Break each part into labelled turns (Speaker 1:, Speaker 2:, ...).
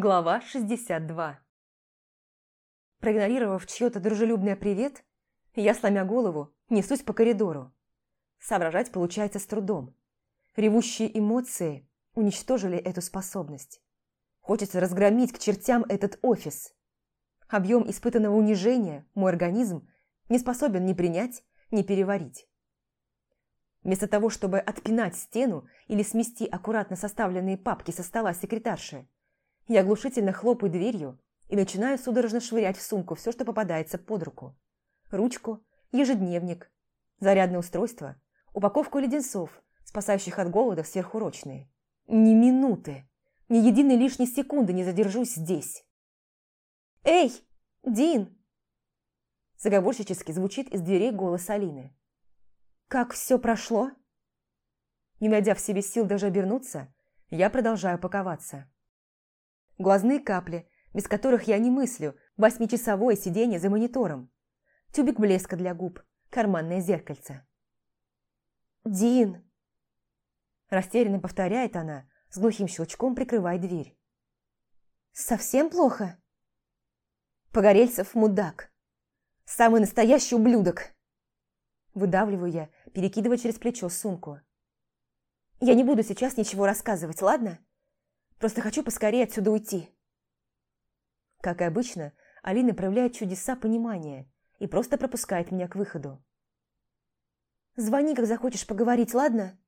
Speaker 1: Глава 62 Проигнорировав чье-то дружелюбное «привет», я, сломя голову, несусь по коридору. Соображать получается с трудом. Ревущие эмоции уничтожили эту способность. Хочется разгромить к чертям этот офис. Объем испытанного унижения мой организм не способен ни принять, ни переварить. Вместо того, чтобы отпинать стену или смести аккуратно составленные папки со стола секретарши, я оглушительно хлопаю дверью и начинаю судорожно швырять в сумку все, что попадается под руку. Ручку, ежедневник, зарядное устройство, упаковку леденцов, спасающих от голода сверхурочные. Ни минуты, ни единой лишней секунды не задержусь здесь. «Эй, Дин!» Заговорщически звучит из дверей голос Алины. «Как все прошло?» Не найдя в себе сил даже обернуться, я продолжаю паковаться глазные капли, без которых я не мыслю, восьмичасовое сидение за монитором, тюбик блеска для губ, карманное зеркальце. «Дин!» Растерянно повторяет она, с глухим щелчком прикрывая дверь. «Совсем плохо?» «Погорельцев мудак. Самый настоящий ублюдок!» Выдавливаю я, перекидывая через плечо сумку. «Я не буду сейчас ничего рассказывать, ладно?» Просто хочу поскорее отсюда уйти». Как и обычно, Алина проявляет чудеса понимания и просто пропускает меня к выходу. «Звони, как захочешь поговорить, ладно?»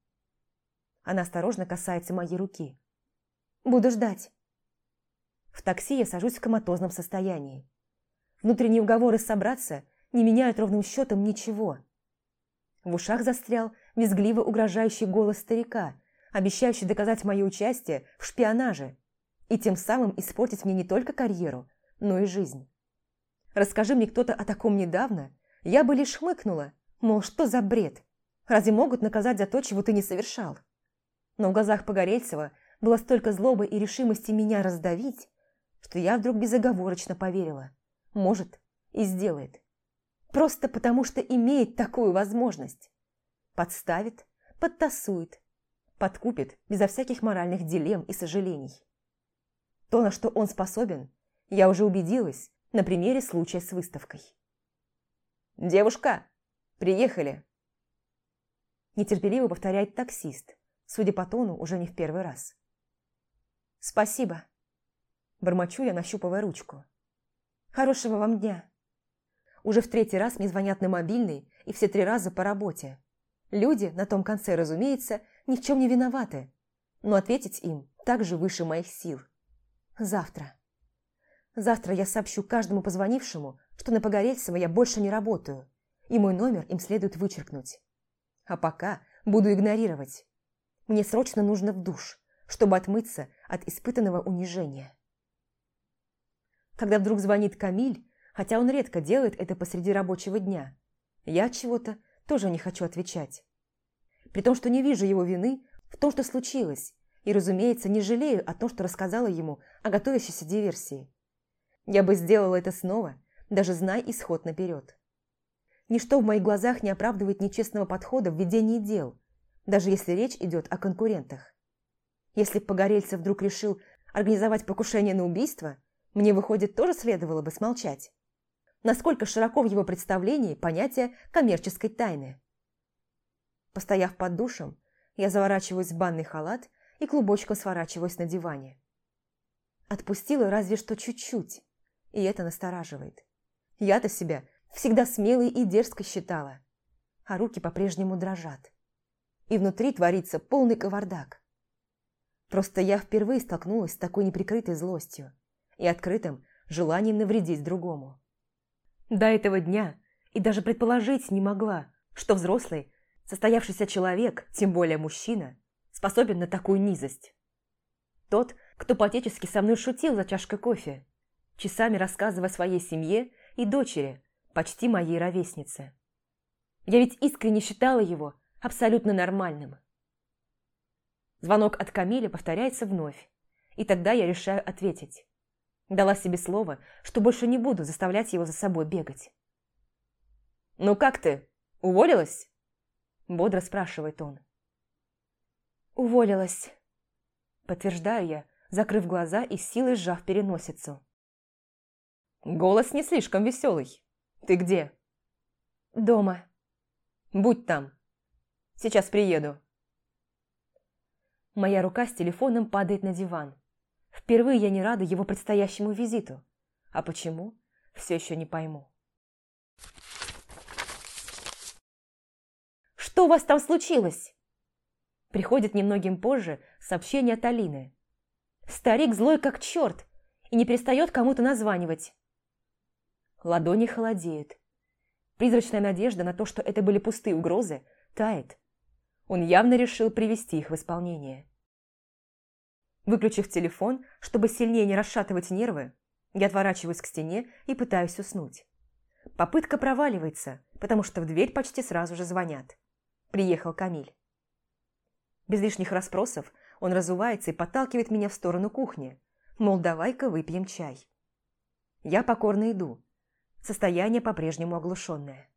Speaker 1: Она осторожно касается моей руки. «Буду ждать». В такси я сажусь в коматозном состоянии. Внутренние уговоры собраться не меняют ровным счетом ничего. В ушах застрял визгливо угрожающий голос старика, обещающий доказать мое участие в шпионаже и тем самым испортить мне не только карьеру, но и жизнь. Расскажи мне кто-то о таком недавно, я бы лишь хмыкнула, мол, что за бред? Разве могут наказать за то, чего ты не совершал? Но в глазах Погорельцева было столько злобы и решимости меня раздавить, что я вдруг безоговорочно поверила. Может, и сделает. Просто потому, что имеет такую возможность. Подставит, подтасует, подкупит безо всяких моральных дилемм и сожалений. То, на что он способен, я уже убедилась на примере случая с выставкой. «Девушка, приехали!» Нетерпеливо повторяет таксист, судя по тону, уже не в первый раз. «Спасибо!» Бормочу я, нащупывая ручку. «Хорошего вам дня!» Уже в третий раз мне звонят на мобильный, и все три раза по работе. Люди на том конце, разумеется, ни в чем не виноваты, но ответить им также выше моих сил. Завтра. Завтра я сообщу каждому позвонившему, что на Погорельцево я больше не работаю, и мой номер им следует вычеркнуть. А пока буду игнорировать. Мне срочно нужно в душ, чтобы отмыться от испытанного унижения. Когда вдруг звонит Камиль, хотя он редко делает это посреди рабочего дня, я чего-то тоже не хочу отвечать. При том, что не вижу его вины в том, что случилось, и, разумеется, не жалею о том, что рассказала ему о готовящейся диверсии. Я бы сделала это снова, даже зная исход наперед. Ничто в моих глазах не оправдывает нечестного подхода в ведении дел, даже если речь идет о конкурентах. Если Погорельцев вдруг решил организовать покушение на убийство, мне, выходит, тоже следовало бы смолчать насколько широко в его представлении понятие коммерческой тайны. Постояв под душем, я заворачиваюсь в банный халат и клубочком сворачиваюсь на диване. Отпустила разве что чуть-чуть, и это настораживает. Я-то себя всегда смелой и дерзкой считала, а руки по-прежнему дрожат. И внутри творится полный кавардак. Просто я впервые столкнулась с такой неприкрытой злостью и открытым желанием навредить другому. До этого дня и даже предположить не могла, что взрослый, состоявшийся человек, тем более мужчина, способен на такую низость. Тот, кто по-отечески со мной шутил за чашкой кофе, часами рассказывая своей семье и дочери, почти моей ровеснице. Я ведь искренне считала его абсолютно нормальным. Звонок от Камиля повторяется вновь, и тогда я решаю ответить. Дала себе слово, что больше не буду заставлять его за собой бегать. «Ну как ты? Уволилась?» Бодро спрашивает он. «Уволилась», подтверждаю я, закрыв глаза и силой сжав переносицу. «Голос не слишком веселый. Ты где?»
Speaker 2: «Дома».
Speaker 1: «Будь там. Сейчас приеду». Моя рука с телефоном падает на диван. Впервые я не рада его предстоящему визиту. А почему? Все еще не пойму.
Speaker 2: «Что у вас там случилось?»
Speaker 1: Приходит немногим позже сообщение от Алины. Старик злой как черт и не перестает кому-то названивать. Ладони холодеют. Призрачная надежда на то, что это были пустые угрозы, тает. Он явно решил привести их в исполнение. Выключив телефон, чтобы сильнее не расшатывать нервы, я отворачиваюсь к стене и пытаюсь уснуть. Попытка проваливается, потому что в дверь почти сразу же звонят. Приехал Камиль. Без лишних расспросов он разувается и подталкивает меня в сторону кухни, мол, давай-ка выпьем чай. Я покорно иду. Состояние по-прежнему оглушенное.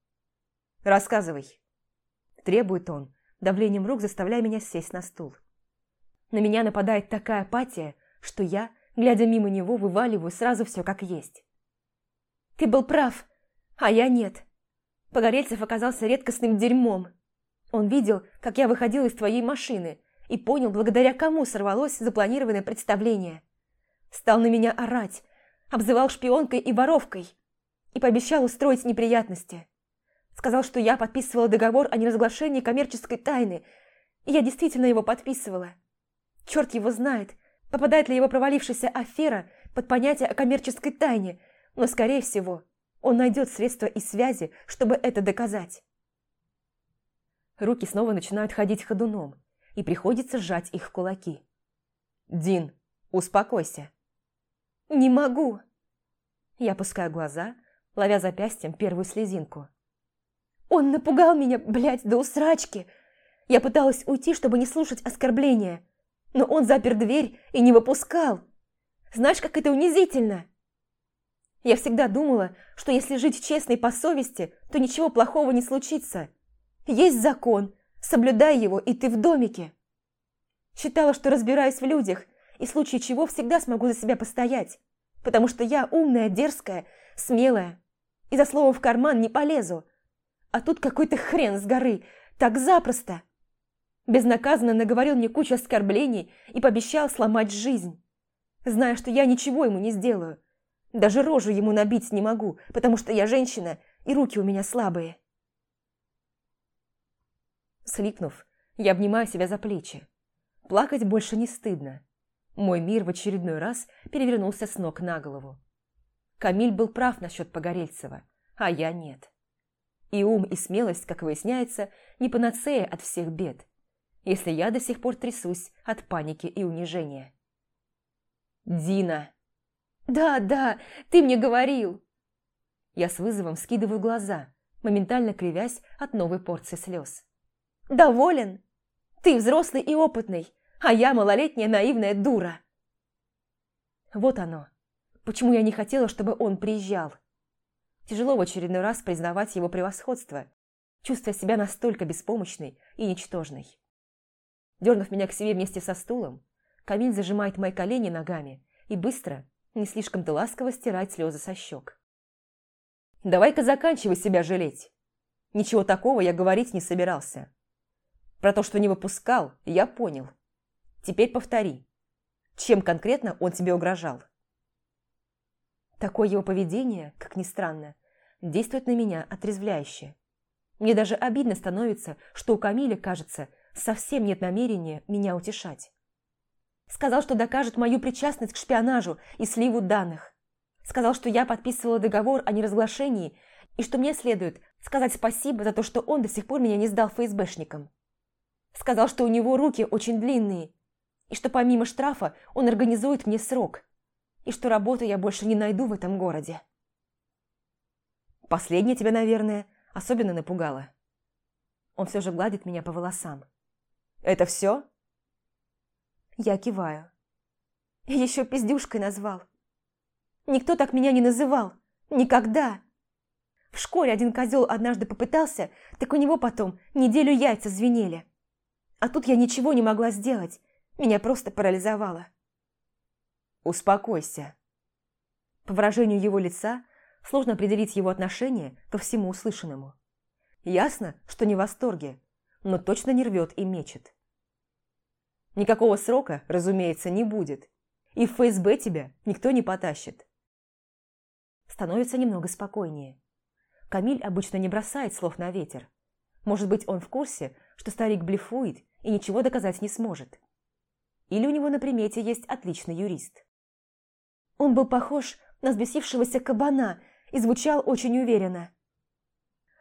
Speaker 1: «Рассказывай», – требует он, давлением рук заставляя меня сесть на стул. На меня нападает такая апатия, что я, глядя мимо него, вываливаю сразу все как есть.
Speaker 2: «Ты был прав, а я нет. Погорельцев оказался редкостным дерьмом. Он видел, как я выходила из твоей машины, и понял, благодаря кому сорвалось запланированное представление. Стал на меня орать, обзывал шпионкой и воровкой, и пообещал устроить неприятности. Сказал, что я подписывала договор о неразглашении коммерческой тайны, и я действительно его подписывала. Черт его знает, попадает ли его провалившаяся афера под понятие о коммерческой тайне, но, скорее всего, он найдет средства и связи, чтобы это доказать.
Speaker 1: Руки снова начинают ходить ходуном, и приходится сжать их в кулаки. «Дин, успокойся!»
Speaker 2: «Не могу!»
Speaker 1: Я опускаю глаза, ловя запястьем первую слезинку.
Speaker 2: «Он напугал меня, блядь, до усрачки! Я пыталась уйти, чтобы не слушать оскорбления, но он запер дверь и не выпускал! Знаешь, как это унизительно!» Я всегда думала, что если жить честно и по совести, то ничего плохого не случится. Есть закон, соблюдай его, и ты в домике. Считала, что разбираюсь в людях, и в случае чего всегда смогу за себя постоять, потому что я умная, дерзкая, смелая, и за словом в карман не полезу. А тут какой-то хрен с горы, так запросто. Безнаказанно наговорил мне кучу оскорблений и пообещал сломать жизнь. Зная, что я ничего ему не сделаю. Даже рожу ему набить не могу, потому что я женщина, и руки у меня слабые. Сликнув, я обнимаю себя за плечи. Плакать больше не стыдно. Мой мир в очередной раз перевернулся с ног на голову. Камиль был прав насчет Погорельцева, а я нет. И ум, и смелость, как выясняется, не панацея от всех бед, если я до сих пор трясусь от паники и унижения. «Дина!» «Да, да, ты мне говорил!»
Speaker 1: Я с вызовом скидываю глаза, моментально кривясь от новой порции слез.
Speaker 2: Доволен? Ты взрослый и опытный, а я малолетняя наивная дура.
Speaker 1: Вот оно. Почему я не хотела, чтобы он приезжал. Тяжело в очередной раз признавать его превосходство, чувствуя себя настолько беспомощной и ничтожной. Дернув меня к себе вместе со стулом, Камиль зажимает мои колени ногами и быстро, не слишком-то ласково стирает слезы со щек. «Давай-ка заканчивай себя жалеть. Ничего такого я говорить не собирался. Про то, что не выпускал, я понял. Теперь повтори. Чем конкретно он тебе угрожал? Такое его поведение, как ни странно, действует на меня отрезвляюще. Мне даже обидно становится, что у Камиля, кажется, совсем нет намерения меня утешать. Сказал, что докажет мою причастность к шпионажу и сливу данных. Сказал, что я подписывала договор о неразглашении и что мне следует сказать спасибо за то, что он до сих пор меня не сдал ФСБшникам. Сказал, что у него руки очень длинные, и что помимо штрафа он организует мне срок, и что работу я больше не найду в этом городе. Последнее тебя, наверное, особенно напугало. Он все же гладит меня по волосам. «Это все?» Я киваю. Еще пиздюшкой назвал. Никто так меня не называл. Никогда. В школе один козел однажды попытался, так у него потом неделю яйца звенели. А тут я ничего не могла сделать. Меня просто парализовало. Успокойся. По выражению его лица сложно определить его отношение ко всему услышанному. Ясно, что не в восторге, но точно не рвет и мечет. Никакого срока, разумеется, не будет, и в ФСБ тебя никто не потащит. Становится немного спокойнее. Камиль обычно не бросает слов на ветер. Может быть, он в курсе, что старик блефует и ничего доказать не сможет. Или у него на примете есть отличный юрист. Он был похож на взбесившегося кабана и звучал очень уверенно.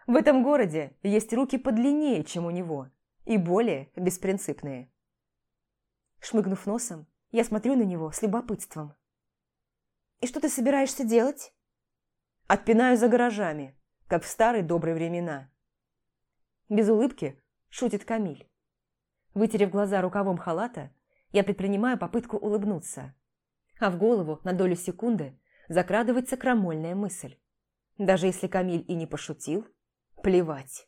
Speaker 1: В этом городе есть руки подлиннее, чем у него, и более беспринципные. Шмыгнув носом, я смотрю на него с любопытством. «И что ты собираешься делать?» «Отпинаю за гаражами, как в старые добрые времена». Без улыбки шутит Камиль. Вытерев глаза рукавом халата, я предпринимаю попытку улыбнуться. А в голову на долю секунды закрадывается крамольная мысль. Даже если Камиль и не пошутил, плевать.